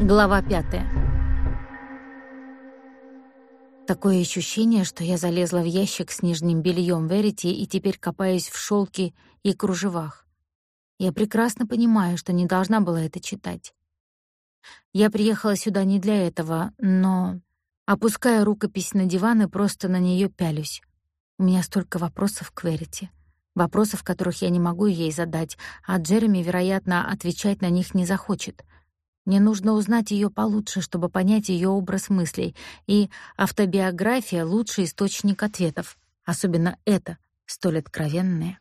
Глава пятая. Такое ощущение, что я залезла в ящик с нижним бельем Верити и теперь копаюсь в шелке и кружевах. Я прекрасно понимаю, что не должна была это читать. Я приехала сюда не для этого, но, опуская рукопись на диван и просто на нее пялюсь. У меня столько вопросов к Верити. Вопросов, которых я не могу ей задать, а Джереми, вероятно, отвечать на них не захочет. Мне нужно узнать ее получше, чтобы понять ее образ мыслей, и автобиография — лучший источник ответов, особенно это, столь откровенное.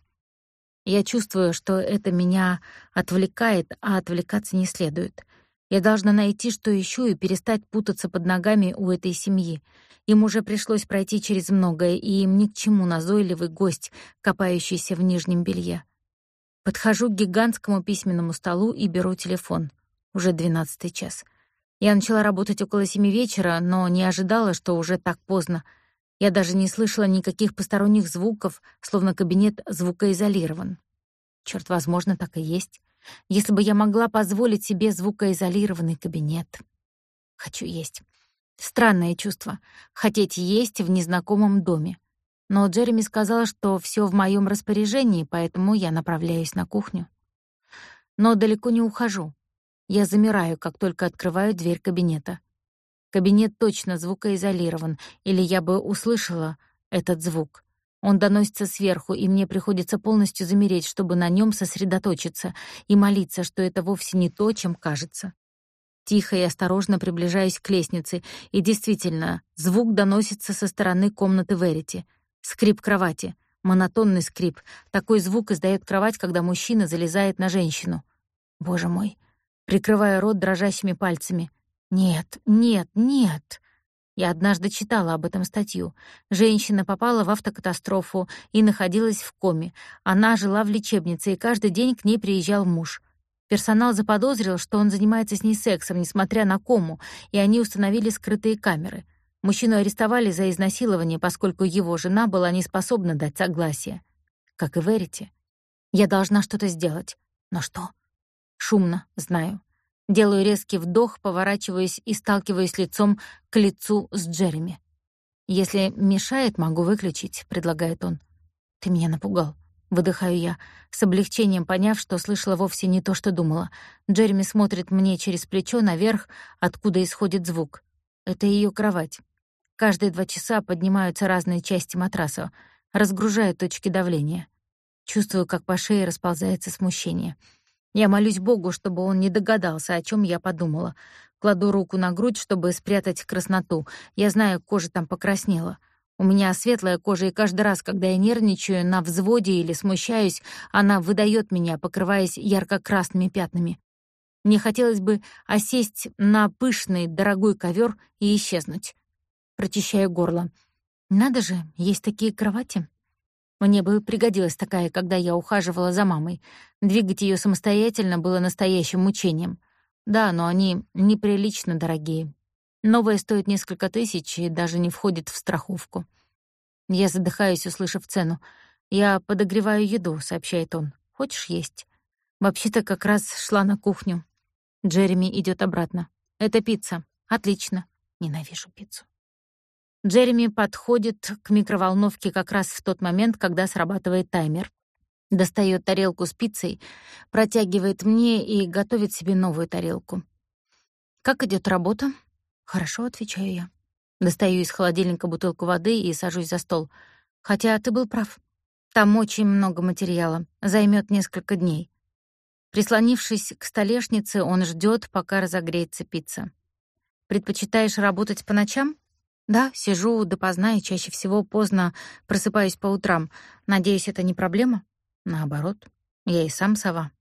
Я чувствую, что это меня отвлекает, а отвлекаться не следует. Я должна найти, что ищу, и перестать путаться под ногами у этой семьи. Им уже пришлось пройти через многое, и им ни к чему назойливый гость, копающийся в нижнем белье. Подхожу к гигантскому письменному столу и беру телефон. Уже двенадцатый час. Я начала работать около семи вечера, но не ожидала, что уже так поздно. Я даже не слышала никаких посторонних звуков, словно кабинет звукоизолирован. Чёрт, возможно, так и есть. Если бы я могла позволить себе звукоизолированный кабинет. Хочу есть. Странное чувство — хотеть есть в незнакомом доме. Но Джереми сказала, что все в моем распоряжении, поэтому я направляюсь на кухню. Но далеко не ухожу. Я замираю, как только открываю дверь кабинета. Кабинет точно звукоизолирован, или я бы услышала этот звук. Он доносится сверху, и мне приходится полностью замереть, чтобы на нем сосредоточиться и молиться, что это вовсе не то, чем кажется. Тихо и осторожно приближаюсь к лестнице, и действительно, звук доносится со стороны комнаты Верити. Скрип кровати, монотонный скрип. Такой звук издает кровать, когда мужчина залезает на женщину. Боже мой. Прикрывая рот дрожащими пальцами. Нет, нет, нет. Я однажды читала об этом статью. Женщина попала в автокатастрофу и находилась в коме. Она жила в лечебнице, и каждый день к ней приезжал муж — Персонал заподозрил, что он занимается с ней сексом, несмотря на кому, и они установили скрытые камеры. Мужчину арестовали за изнасилование, поскольку его жена была не способна дать согласие. Как и верите. Я должна что-то сделать. Но что? Шумно, знаю. Делаю резкий вдох, поворачиваюсь и сталкиваюсь лицом к лицу с Джереми. «Если мешает, могу выключить», — предлагает он. «Ты меня напугал. Выдыхаю я, с облегчением поняв, что слышала вовсе не то, что думала. Джереми смотрит мне через плечо наверх, откуда исходит звук. Это ее кровать. Каждые два часа поднимаются разные части матраса, разгружают точки давления. Чувствую, как по шее расползается смущение. Я молюсь Богу, чтобы он не догадался, о чем я подумала. Кладу руку на грудь, чтобы спрятать красноту. Я знаю, кожа там покраснела — у меня светлая кожа, и каждый раз, когда я нервничаю, на взводе или смущаюсь, она выдает меня, покрываясь ярко-красными пятнами. Мне хотелось бы осесть на пышный, дорогой ковер и исчезнуть. Прочищаю горло. Надо же, есть такие кровати. Мне бы пригодилась такая, когда я ухаживала за мамой. Двигать ее самостоятельно было настоящим мучением. Да, но они неприлично дорогие. Новая стоит несколько тысяч и даже не входит в страховку. Я задыхаюсь, услышав цену. «Я подогреваю еду», — сообщает он. «Хочешь есть?» Вообще-то как раз шла на кухню. Джереми идет обратно. «Это пицца. Отлично. Ненавижу пиццу». Джереми подходит к микроволновке как раз в тот момент, когда срабатывает таймер. Достает тарелку с пиццей, протягивает мне и готовит себе новую тарелку. «Как идет работа?» «Хорошо», — отвечаю я. Достаю из холодильника бутылку воды и сажусь за стол. Хотя ты был прав. Там очень много материала. Займет несколько дней. Прислонившись к столешнице, он ждет, пока разогреется пицца. «Предпочитаешь работать по ночам?» «Да, сижу допоздна и чаще всего поздно просыпаюсь по утрам. Надеюсь, это не проблема?» «Наоборот, я и сам сова».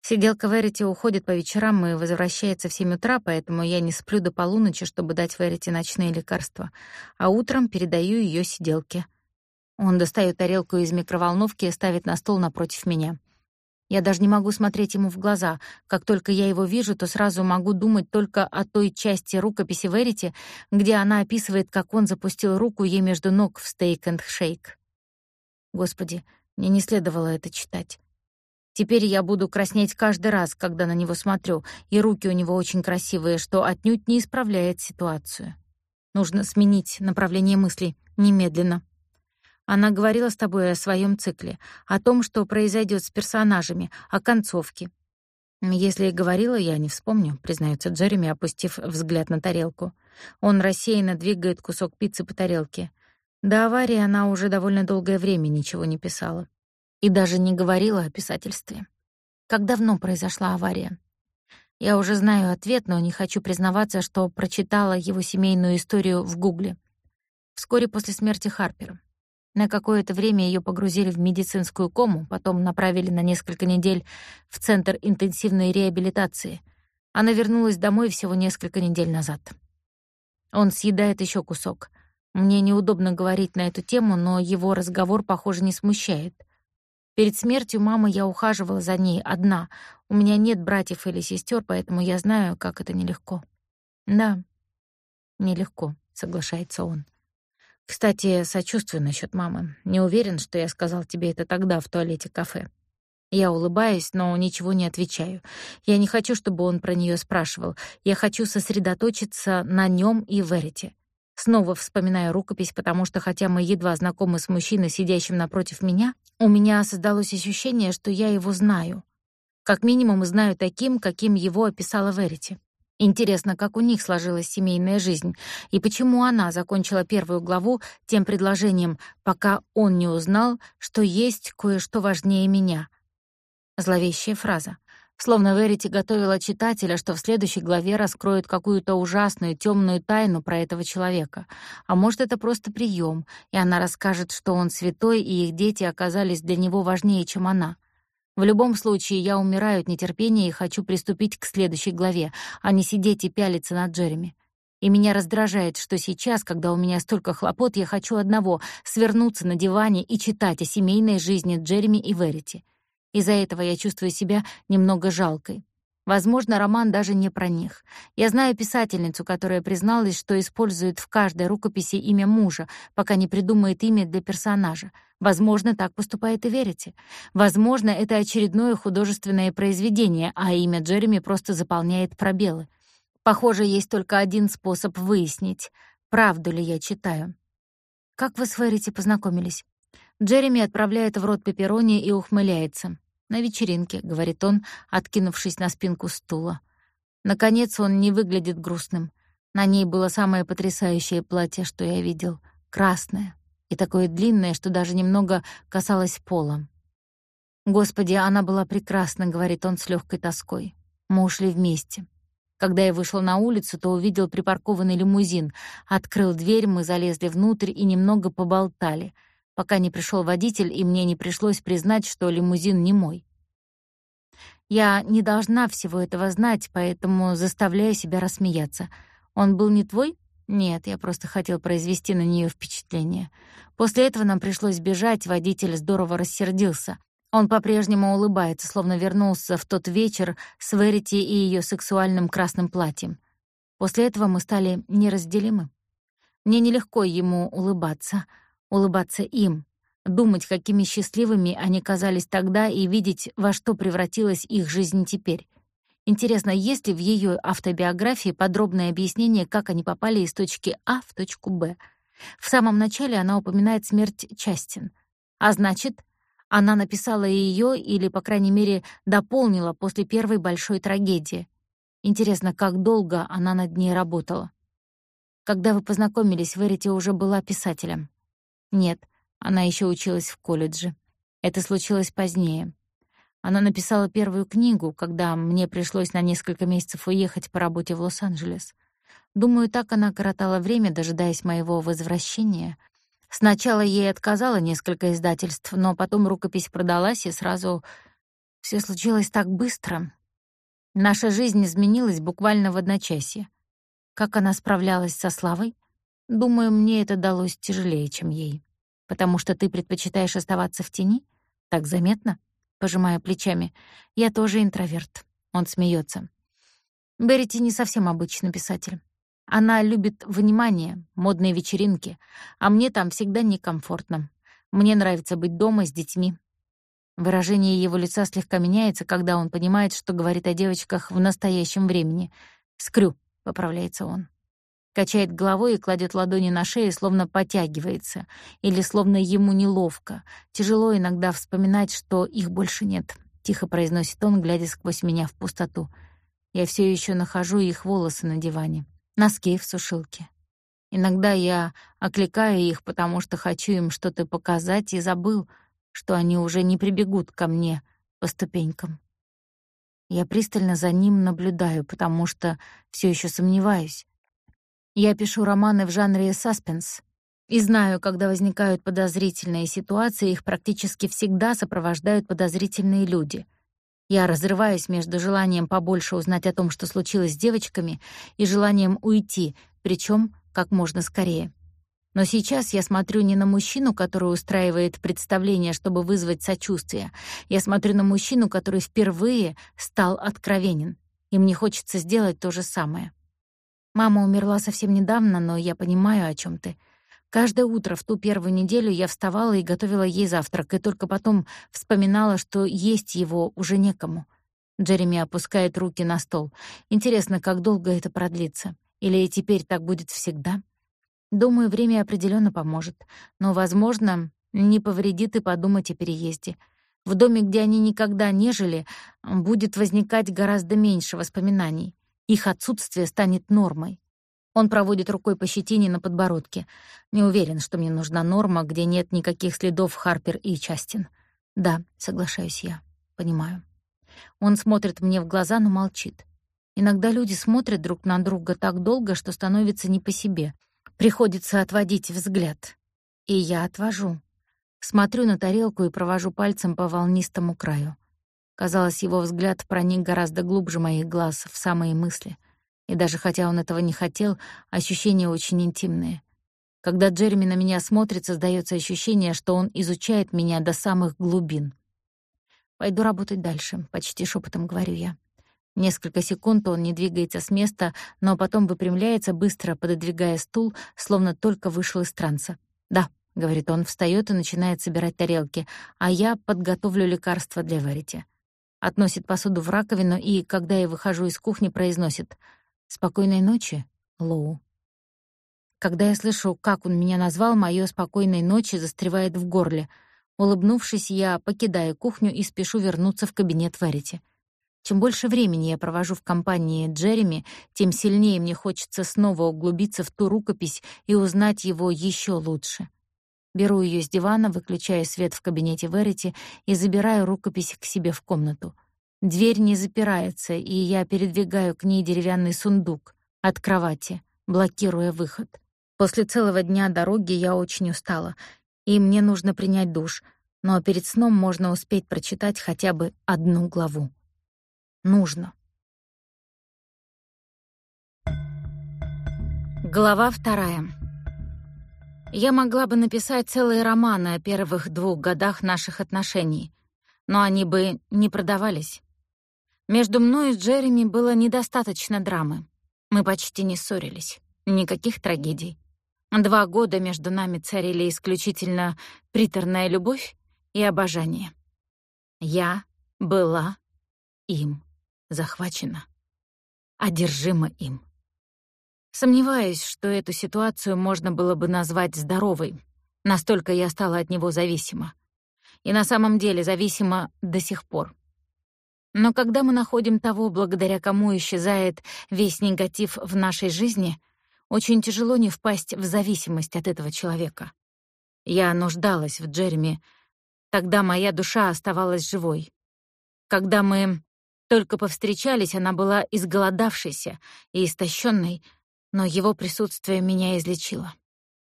Сиделка Верити уходит по вечерам и возвращается в семь утра, поэтому я не сплю до полуночи, чтобы дать Верити ночные лекарства, а утром передаю ее сиделке. Он достает тарелку из микроволновки и ставит на стол напротив меня. Я даже не могу смотреть ему в глаза. Как только я его вижу, то сразу могу думать только о той части рукописи Верити, где она описывает, как он запустил руку ей между ног в стейк энд шейк. Господи, мне не следовало это читать. Теперь я буду краснеть каждый раз, когда на него смотрю, и руки у него очень красивые, что отнюдь не исправляет ситуацию. Нужно сменить направление мыслей немедленно. Она говорила с тобой о своем цикле, о том, что произойдет с персонажами, о концовке. Если и говорила, я не вспомню, признается Джереми, опустив взгляд на тарелку. Он рассеянно двигает кусок пиццы по тарелке. До аварии она уже довольно долгое время ничего не писала и даже не говорила о писательстве. Как давно произошла авария? Я уже знаю ответ, но не хочу признаваться, что прочитала его семейную историю в Гугле. Вскоре после смерти Харпера. На какое-то время ее погрузили в медицинскую кому, потом направили на несколько недель в Центр интенсивной реабилитации. Она вернулась домой всего несколько недель назад. Он съедает еще кусок. Мне неудобно говорить на эту тему, но его разговор, похоже, не смущает. Перед смертью мамы я ухаживала за ней одна. У меня нет братьев или сестер, поэтому я знаю, как это нелегко. Да, нелегко, соглашается он. Кстати, сочувствую насчет мамы. Не уверен, что я сказал тебе это тогда в туалете кафе. Я улыбаюсь, но ничего не отвечаю. Я не хочу, чтобы он про нее спрашивал. Я хочу сосредоточиться на нем и Верите. Снова вспоминаю рукопись, потому что хотя мы едва знакомы с мужчиной, сидящим напротив меня, у меня создалось ощущение, что я его знаю. Как минимум, знаю таким, каким его описала Верити. Интересно, как у них сложилась семейная жизнь, и почему она закончила первую главу тем предложением, пока он не узнал, что есть кое-что важнее меня. Зловещая фраза. Словно Верити готовила читателя, что в следующей главе раскроет какую-то ужасную темную тайну про этого человека. А может, это просто прием, и она расскажет, что он святой, и их дети оказались для него важнее, чем она. В любом случае, я умираю от нетерпения и хочу приступить к следующей главе, а не сидеть и пялиться на Джереми. И меня раздражает, что сейчас, когда у меня столько хлопот, я хочу одного — свернуться на диване и читать о семейной жизни Джереми и Верити. Из-за этого я чувствую себя немного жалкой. Возможно, роман даже не про них. Я знаю писательницу, которая призналась, что использует в каждой рукописи имя мужа, пока не придумает имя для персонажа. Возможно, так поступает и верите. Возможно, это очередное художественное произведение, а имя Джереми просто заполняет пробелы. Похоже, есть только один способ выяснить, правду ли я читаю. Как вы с Верити познакомились? Джереми отправляет в рот пепперони и ухмыляется. «На вечеринке», — говорит он, откинувшись на спинку стула. Наконец он не выглядит грустным. На ней было самое потрясающее платье, что я видел. Красное. И такое длинное, что даже немного касалось пола. «Господи, она была прекрасна», — говорит он с легкой тоской. Мы ушли вместе. Когда я вышел на улицу, то увидел припаркованный лимузин. Открыл дверь, мы залезли внутрь и немного поболтали — пока не пришел водитель, и мне не пришлось признать, что лимузин не мой. Я не должна всего этого знать, поэтому заставляю себя рассмеяться. Он был не твой? Нет, я просто хотел произвести на нее впечатление. После этого нам пришлось бежать, водитель здорово рассердился. Он по-прежнему улыбается, словно вернулся в тот вечер с Верити и ее сексуальным красным платьем. После этого мы стали неразделимы. Мне нелегко ему улыбаться — улыбаться им, думать, какими счастливыми они казались тогда и видеть, во что превратилась их жизнь теперь. Интересно, есть ли в ее автобиографии подробное объяснение, как они попали из точки А в точку Б? В самом начале она упоминает смерть Частин. А значит, она написала ее или, по крайней мере, дополнила после первой большой трагедии. Интересно, как долго она над ней работала. Когда вы познакомились, Верити уже была писателем. Нет, она еще училась в колледже. Это случилось позднее. Она написала первую книгу, когда мне пришлось на несколько месяцев уехать по работе в Лос-Анджелес. Думаю, так она коротала время, дожидаясь моего возвращения. Сначала ей отказало несколько издательств, но потом рукопись продалась, и сразу все случилось так быстро. Наша жизнь изменилась буквально в одночасье. Как она справлялась со Славой? Думаю, мне это далось тяжелее, чем ей. Потому что ты предпочитаешь оставаться в тени? Так заметно? Пожимая плечами. Я тоже интроверт. Он смеется. Берити не совсем обычный писатель. Она любит внимание, модные вечеринки, а мне там всегда некомфортно. Мне нравится быть дома с детьми. Выражение его лица слегка меняется, когда он понимает, что говорит о девочках в настоящем времени. «Скрю», — поправляется он. Качает головой и кладет ладони на шею, словно потягивается, или словно ему неловко. Тяжело иногда вспоминать, что их больше нет. Тихо произносит он, глядя сквозь меня в пустоту. Я все еще нахожу их волосы на диване, носки в сушилке. Иногда я окликаю их, потому что хочу им что-то показать, и забыл, что они уже не прибегут ко мне по ступенькам. Я пристально за ним наблюдаю, потому что все еще сомневаюсь. Я пишу романы в жанре саспенс и знаю, когда возникают подозрительные ситуации, их практически всегда сопровождают подозрительные люди. Я разрываюсь между желанием побольше узнать о том, что случилось с девочками, и желанием уйти, причем как можно скорее. Но сейчас я смотрю не на мужчину, который устраивает представление, чтобы вызвать сочувствие. Я смотрю на мужчину, который впервые стал откровенен. И мне хочется сделать то же самое. Мама умерла совсем недавно, но я понимаю, о чем ты. Каждое утро в ту первую неделю я вставала и готовила ей завтрак, и только потом вспоминала, что есть его уже некому. Джереми опускает руки на стол. Интересно, как долго это продлится? Или теперь так будет всегда? Думаю, время определенно поможет, но, возможно, не повредит и подумать о переезде. В доме, где они никогда не жили, будет возникать гораздо меньше воспоминаний. Их отсутствие станет нормой. Он проводит рукой по щетине на подбородке. Не уверен, что мне нужна норма, где нет никаких следов Харпер и Частин. Да, соглашаюсь я. Понимаю. Он смотрит мне в глаза, но молчит. Иногда люди смотрят друг на друга так долго, что становится не по себе. Приходится отводить взгляд. И я отвожу. Смотрю на тарелку и провожу пальцем по волнистому краю. Казалось, его взгляд проник гораздо глубже моих глаз, в самые мысли. И даже хотя он этого не хотел, ощущения очень интимные. Когда Джереми на меня смотрит, создается ощущение, что он изучает меня до самых глубин. «Пойду работать дальше», — почти шепотом говорю я. Несколько секунд он не двигается с места, но потом выпрямляется, быстро пододвигая стул, словно только вышел из транса. «Да», — говорит он, встаёт и начинает собирать тарелки, а я подготовлю лекарство для Варити. Относит посуду в раковину и, когда я выхожу из кухни, произносит «Спокойной ночи, Лоу». Когда я слышу, как он меня назвал, моё «спокойной ночи» застревает в горле. Улыбнувшись, я покидаю кухню и спешу вернуться в кабинет Варити. Чем больше времени я провожу в компании Джереми, тем сильнее мне хочется снова углубиться в ту рукопись и узнать его еще лучше. Беру ее с дивана, выключаю свет в кабинете Верити и забираю рукопись к себе в комнату. Дверь не запирается, и я передвигаю к ней деревянный сундук от кровати, блокируя выход. После целого дня дороги я очень устала, и мне нужно принять душ, но перед сном можно успеть прочитать хотя бы одну главу нужно. Глава вторая. Я могла бы написать целые романы о первых двух годах наших отношений, но они бы не продавались. Между мной и Джереми было недостаточно драмы. Мы почти не ссорились. Никаких трагедий. Два года между нами царили исключительно приторная любовь и обожание. Я была им захвачена, одержима им. Сомневаюсь, что эту ситуацию можно было бы назвать здоровой. Настолько я стала от него зависима. И на самом деле зависима до сих пор. Но когда мы находим того, благодаря кому исчезает весь негатив в нашей жизни, очень тяжело не впасть в зависимость от этого человека. Я нуждалась в Джереми. Тогда моя душа оставалась живой. Когда мы только повстречались, она была изголодавшейся и истощенной, но его присутствие меня излечило.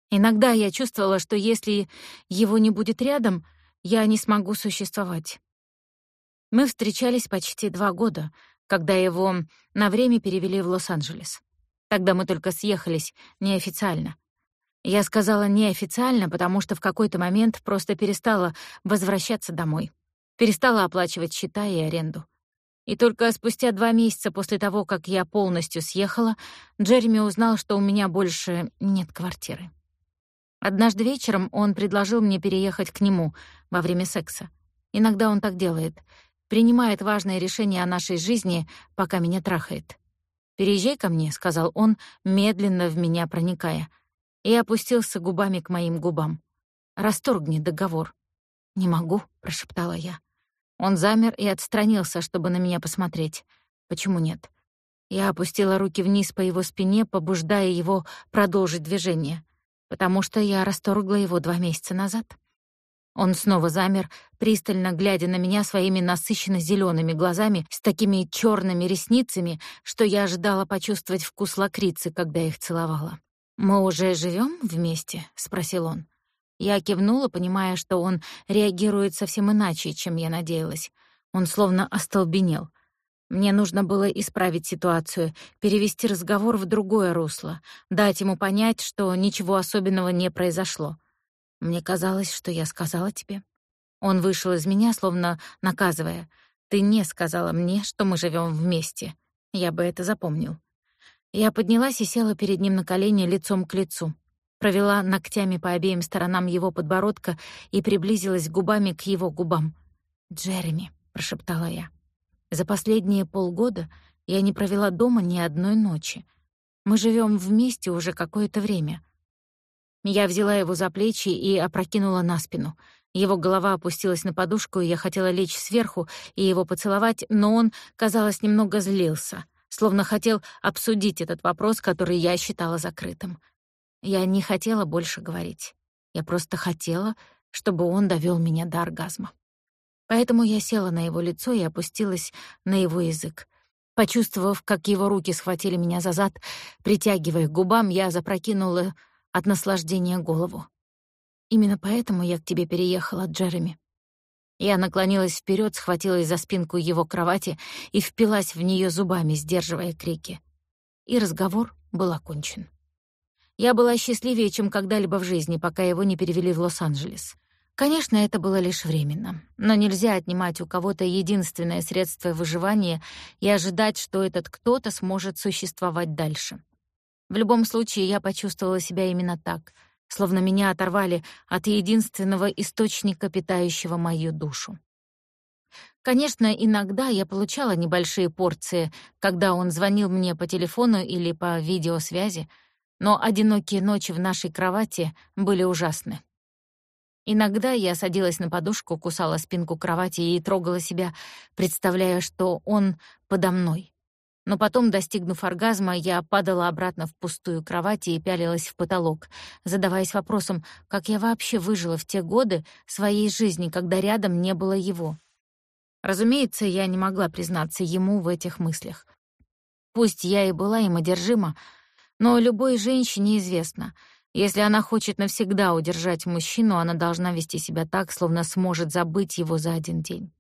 Иногда я чувствовала, что если его не будет рядом, я не смогу существовать. Мы встречались почти два года, когда его на время перевели в Лос-Анджелес. Тогда мы только съехались неофициально. Я сказала неофициально, потому что в какой-то момент просто перестала возвращаться домой. Перестала оплачивать счета и аренду. И только спустя два месяца после того, как я полностью съехала, Джереми узнал, что у меня больше нет квартиры. Однажды вечером он предложил мне переехать к нему во время секса. Иногда он так делает. Принимает важные решения о нашей жизни, пока меня трахает. «Переезжай ко мне», — сказал он, медленно в меня проникая, и опустился губами к моим губам. «Расторгни договор». «Не могу», — прошептала я. Он замер и отстранился, чтобы на меня посмотреть. «Почему нет?» Я опустила руки вниз по его спине, побуждая его продолжить движение, потому что я расторгла его два месяца назад. Он снова замер, пристально глядя на меня своими насыщенно зелеными глазами с такими черными ресницами, что я ожидала почувствовать вкус лакрицы, когда их целовала. «Мы уже живем вместе?» — спросил он. Я кивнула, понимая, что он реагирует совсем иначе, чем я надеялась. Он словно остолбенел. Мне нужно было исправить ситуацию, перевести разговор в другое русло, дать ему понять, что ничего особенного не произошло. Мне казалось, что я сказала тебе. Он вышел из меня, словно наказывая. Ты не сказала мне, что мы живем вместе. Я бы это запомнил. Я поднялась и села перед ним на колени лицом к лицу. Провела ногтями по обеим сторонам его подбородка и приблизилась губами к его губам. «Джереми», — прошептала я. «За последние полгода я не провела дома ни одной ночи. Мы живем вместе уже какое-то время. Я взяла его за плечи и опрокинула на спину. Его голова опустилась на подушку, и я хотела лечь сверху и его поцеловать, но он, казалось, немного злился, словно хотел обсудить этот вопрос, который я считала закрытым. Я не хотела больше говорить. Я просто хотела, чтобы он довёл меня до оргазма. Поэтому я села на его лицо и опустилась на его язык. Почувствовав, как его руки схватили меня за зад, притягивая к губам, я запрокинула от наслаждения голову. Именно поэтому я к тебе переехала, Джереми. Я наклонилась вперед, схватилась за спинку его кровати и впилась в нее зубами, сдерживая крики. И разговор был окончен. Я была счастливее, чем когда-либо в жизни, пока его не перевели в Лос-Анджелес. Конечно, это было лишь временно, но нельзя отнимать у кого-то единственное средство выживания и ожидать, что этот кто-то сможет существовать дальше. В любом случае, я почувствовала себя именно так, словно меня оторвали от единственного источника, питающего мою душу. Конечно, иногда я получала небольшие порции, когда он звонил мне по телефону или по видеосвязи, но одинокие ночи в нашей кровати были ужасны. Иногда я садилась на подушку, кусала спинку кровати и трогала себя, представляя, что он подо мной. Но потом, достигнув оргазма, я падала обратно в пустую кровать и пялилась в потолок, задаваясь вопросом, как я вообще выжила в те годы своей жизни, когда рядом не было его. Разумеется, я не могла признаться ему в этих мыслях. Пусть я и была им одержима, но любой женщине известно, если она хочет навсегда удержать мужчину, она должна вести себя так, словно сможет забыть его за один день.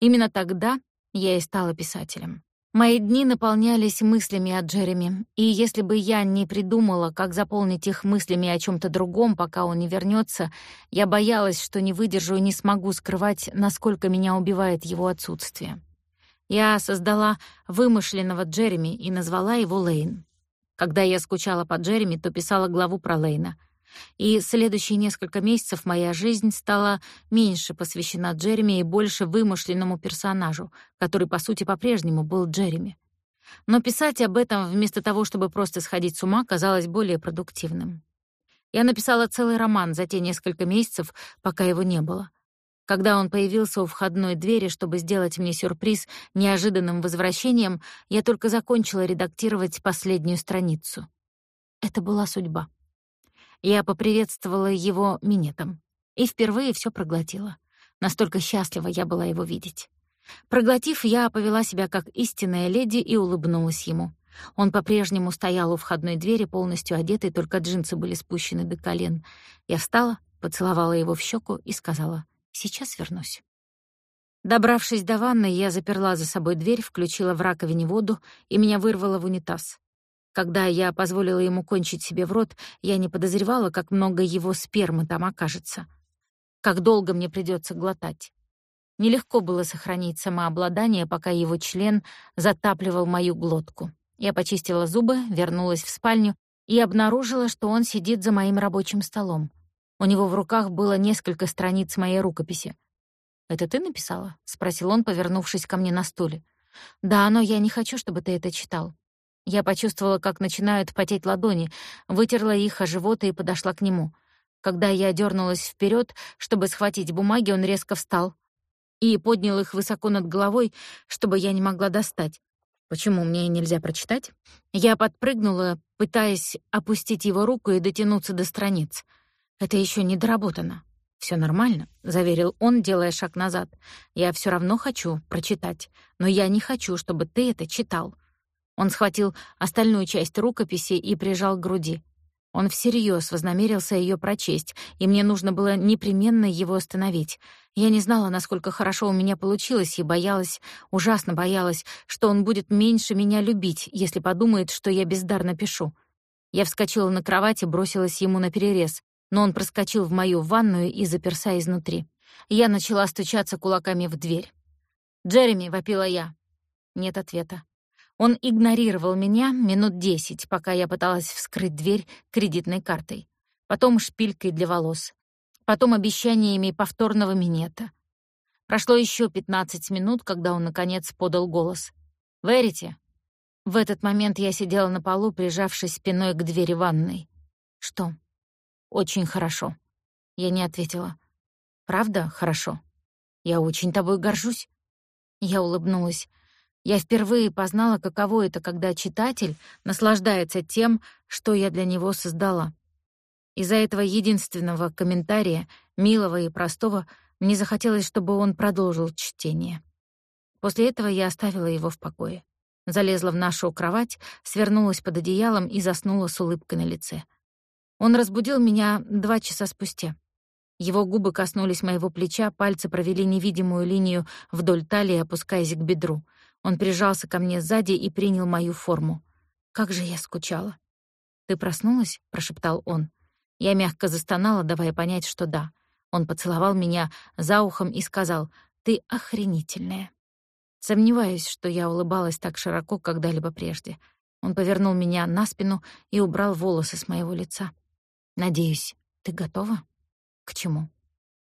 Именно тогда я и стала писателем. Мои дни наполнялись мыслями о Джереми, и если бы я не придумала, как заполнить их мыслями о чем то другом, пока он не вернется, я боялась, что не выдержу и не смогу скрывать, насколько меня убивает его отсутствие. Я создала вымышленного Джереми и назвала его Лейн. Когда я скучала по Джереми, то писала главу про Лейна — и следующие несколько месяцев моя жизнь стала меньше посвящена Джереми и больше вымышленному персонажу, который, по сути, по-прежнему был Джереми. Но писать об этом вместо того, чтобы просто сходить с ума, казалось более продуктивным. Я написала целый роман за те несколько месяцев, пока его не было. Когда он появился у входной двери, чтобы сделать мне сюрприз неожиданным возвращением, я только закончила редактировать последнюю страницу. Это была судьба. Я поприветствовала его минетом и впервые все проглотила. Настолько счастлива я была его видеть. Проглотив, я повела себя как истинная леди и улыбнулась ему. Он по-прежнему стоял у входной двери, полностью одетый, только джинсы были спущены до колен. Я встала, поцеловала его в щеку и сказала «Сейчас вернусь». Добравшись до ванны, я заперла за собой дверь, включила в раковине воду и меня вырвало в унитаз. Когда я позволила ему кончить себе в рот, я не подозревала, как много его спермы там окажется. Как долго мне придется глотать. Нелегко было сохранить самообладание, пока его член затапливал мою глотку. Я почистила зубы, вернулась в спальню и обнаружила, что он сидит за моим рабочим столом. У него в руках было несколько страниц моей рукописи. «Это ты написала?» — спросил он, повернувшись ко мне на стуле. «Да, но я не хочу, чтобы ты это читал». Я почувствовала, как начинают потеть ладони, вытерла их о живот и подошла к нему. Когда я дернулась вперед, чтобы схватить бумаги, он резко встал и поднял их высоко над головой, чтобы я не могла достать. Почему мне нельзя прочитать? Я подпрыгнула, пытаясь опустить его руку и дотянуться до страниц. Это еще не доработано. Все нормально, заверил он, делая шаг назад. Я все равно хочу прочитать, но я не хочу, чтобы ты это читал. Он схватил остальную часть рукописи и прижал к груди. Он всерьез вознамерился ее прочесть, и мне нужно было непременно его остановить. Я не знала, насколько хорошо у меня получилось, и боялась, ужасно боялась, что он будет меньше меня любить, если подумает, что я бездарно пишу. Я вскочила на кровать и бросилась ему на перерез, но он проскочил в мою ванную и заперся изнутри. Я начала стучаться кулаками в дверь. «Джереми!» — вопила я. Нет ответа. Он игнорировал меня минут десять, пока я пыталась вскрыть дверь кредитной картой, потом шпилькой для волос, потом обещаниями повторного минета. Прошло еще пятнадцать минут, когда он, наконец, подал голос. «Верите?» В этот момент я сидела на полу, прижавшись спиной к двери ванной. «Что?» «Очень хорошо». Я не ответила. «Правда хорошо? Я очень тобой горжусь». Я улыбнулась. Я впервые познала, каково это, когда читатель наслаждается тем, что я для него создала. Из-за этого единственного комментария, милого и простого, мне захотелось, чтобы он продолжил чтение. После этого я оставила его в покое. Залезла в нашу кровать, свернулась под одеялом и заснула с улыбкой на лице. Он разбудил меня два часа спустя. Его губы коснулись моего плеча, пальцы провели невидимую линию вдоль талии, опускаясь к бедру. Он прижался ко мне сзади и принял мою форму. Как же я скучала. «Ты проснулась?» — прошептал он. Я мягко застонала, давая понять, что да. Он поцеловал меня за ухом и сказал, «Ты охренительная». Сомневаюсь, что я улыбалась так широко когда-либо прежде. Он повернул меня на спину и убрал волосы с моего лица. «Надеюсь, ты готова?» «К чему?»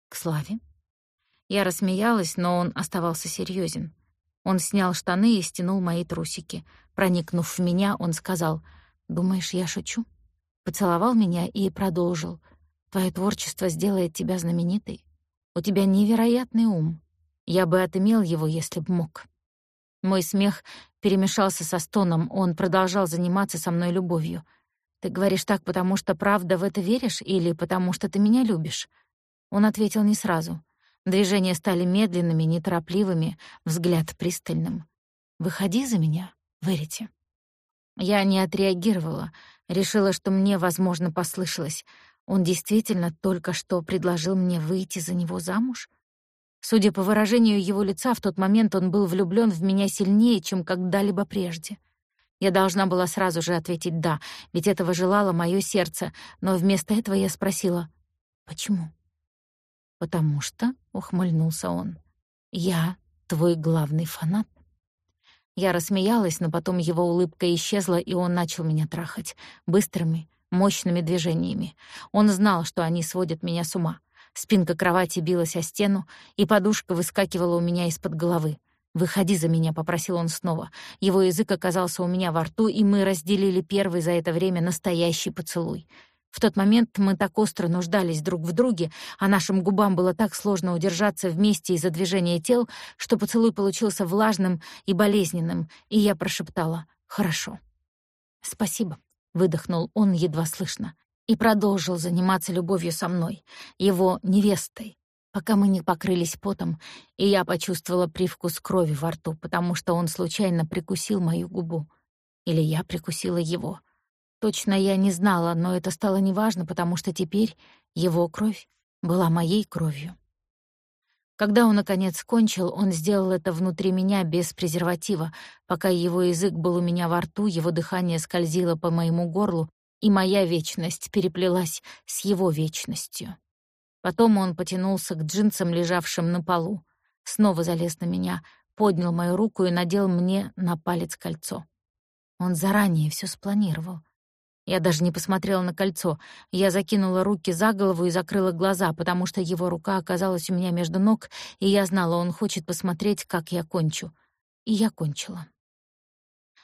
«К славе?» Я рассмеялась, но он оставался серьезен. Он снял штаны и стянул мои трусики. Проникнув в меня, он сказал, «Думаешь, я шучу?» Поцеловал меня и продолжил. «Твое творчество сделает тебя знаменитой. У тебя невероятный ум. Я бы отымел его, если б мог». Мой смех перемешался со стоном, он продолжал заниматься со мной любовью. «Ты говоришь так, потому что правда в это веришь или потому что ты меня любишь?» Он ответил не сразу. Движения стали медленными, неторопливыми, взгляд пристальным. «Выходи за меня, Верите». Я не отреагировала, решила, что мне, возможно, послышалось. Он действительно только что предложил мне выйти за него замуж? Судя по выражению его лица, в тот момент он был влюблён в меня сильнее, чем когда-либо прежде. Я должна была сразу же ответить «да», ведь этого желало моё сердце, но вместо этого я спросила «почему?». «Потому что», — ухмыльнулся он, — «я твой главный фанат». Я рассмеялась, но потом его улыбка исчезла, и он начал меня трахать. Быстрыми, мощными движениями. Он знал, что они сводят меня с ума. Спинка кровати билась о стену, и подушка выскакивала у меня из-под головы. «Выходи за меня», — попросил он снова. Его язык оказался у меня во рту, и мы разделили первый за это время настоящий поцелуй. В тот момент мы так остро нуждались друг в друге, а нашим губам было так сложно удержаться вместе из-за движения тел, что поцелуй получился влажным и болезненным, и я прошептала «Хорошо». «Спасибо», — выдохнул он едва слышно, и продолжил заниматься любовью со мной, его невестой, пока мы не покрылись потом, и я почувствовала привкус крови во рту, потому что он случайно прикусил мою губу. Или я прикусила его. Точно я не знала, но это стало неважно, потому что теперь его кровь была моей кровью. Когда он, наконец, кончил, он сделал это внутри меня без презерватива. Пока его язык был у меня во рту, его дыхание скользило по моему горлу, и моя вечность переплелась с его вечностью. Потом он потянулся к джинсам, лежавшим на полу, снова залез на меня, поднял мою руку и надел мне на палец кольцо. Он заранее все спланировал. Я даже не посмотрела на кольцо. Я закинула руки за голову и закрыла глаза, потому что его рука оказалась у меня между ног, и я знала, он хочет посмотреть, как я кончу. И я кончила.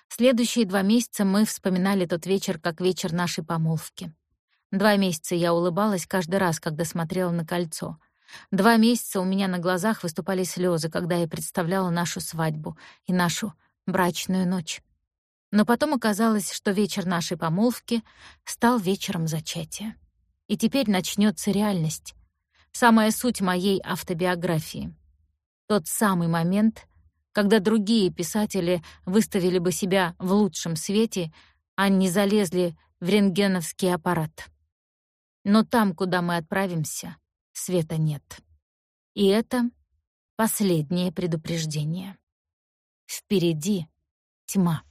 Следующие два месяца мы вспоминали тот вечер как вечер нашей помолвки. Два месяца я улыбалась каждый раз, когда смотрела на кольцо. Два месяца у меня на глазах выступали слезы, когда я представляла нашу свадьбу и нашу брачную ночь. Но потом оказалось, что вечер нашей помолвки стал вечером зачатия. И теперь начнется реальность. Самая суть моей автобиографии. Тот самый момент, когда другие писатели выставили бы себя в лучшем свете, а не залезли в рентгеновский аппарат. Но там, куда мы отправимся, света нет. И это последнее предупреждение. Впереди тьма.